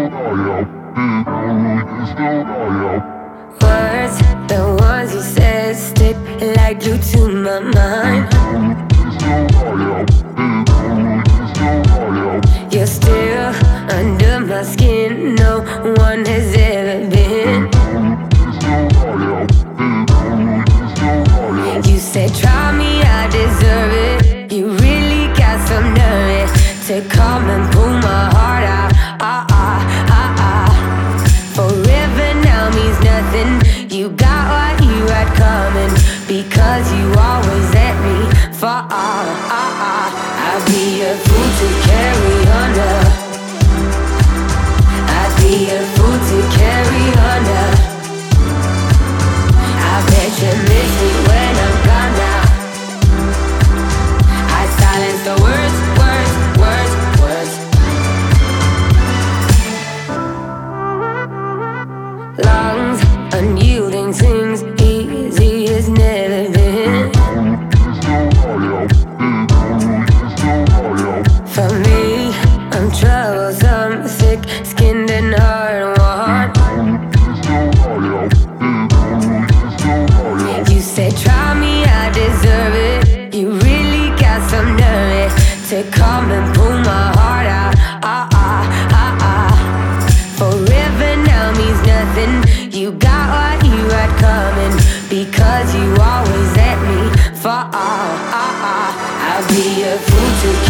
Words, the ones you said, stick like glue to my mind. You're still under my skin, no one has ever been. You said, try me, I deserve it. You really got some nerve to be a fool to carry on. now. I'd be a fool to carry because you always let me fall. I'd be a fool to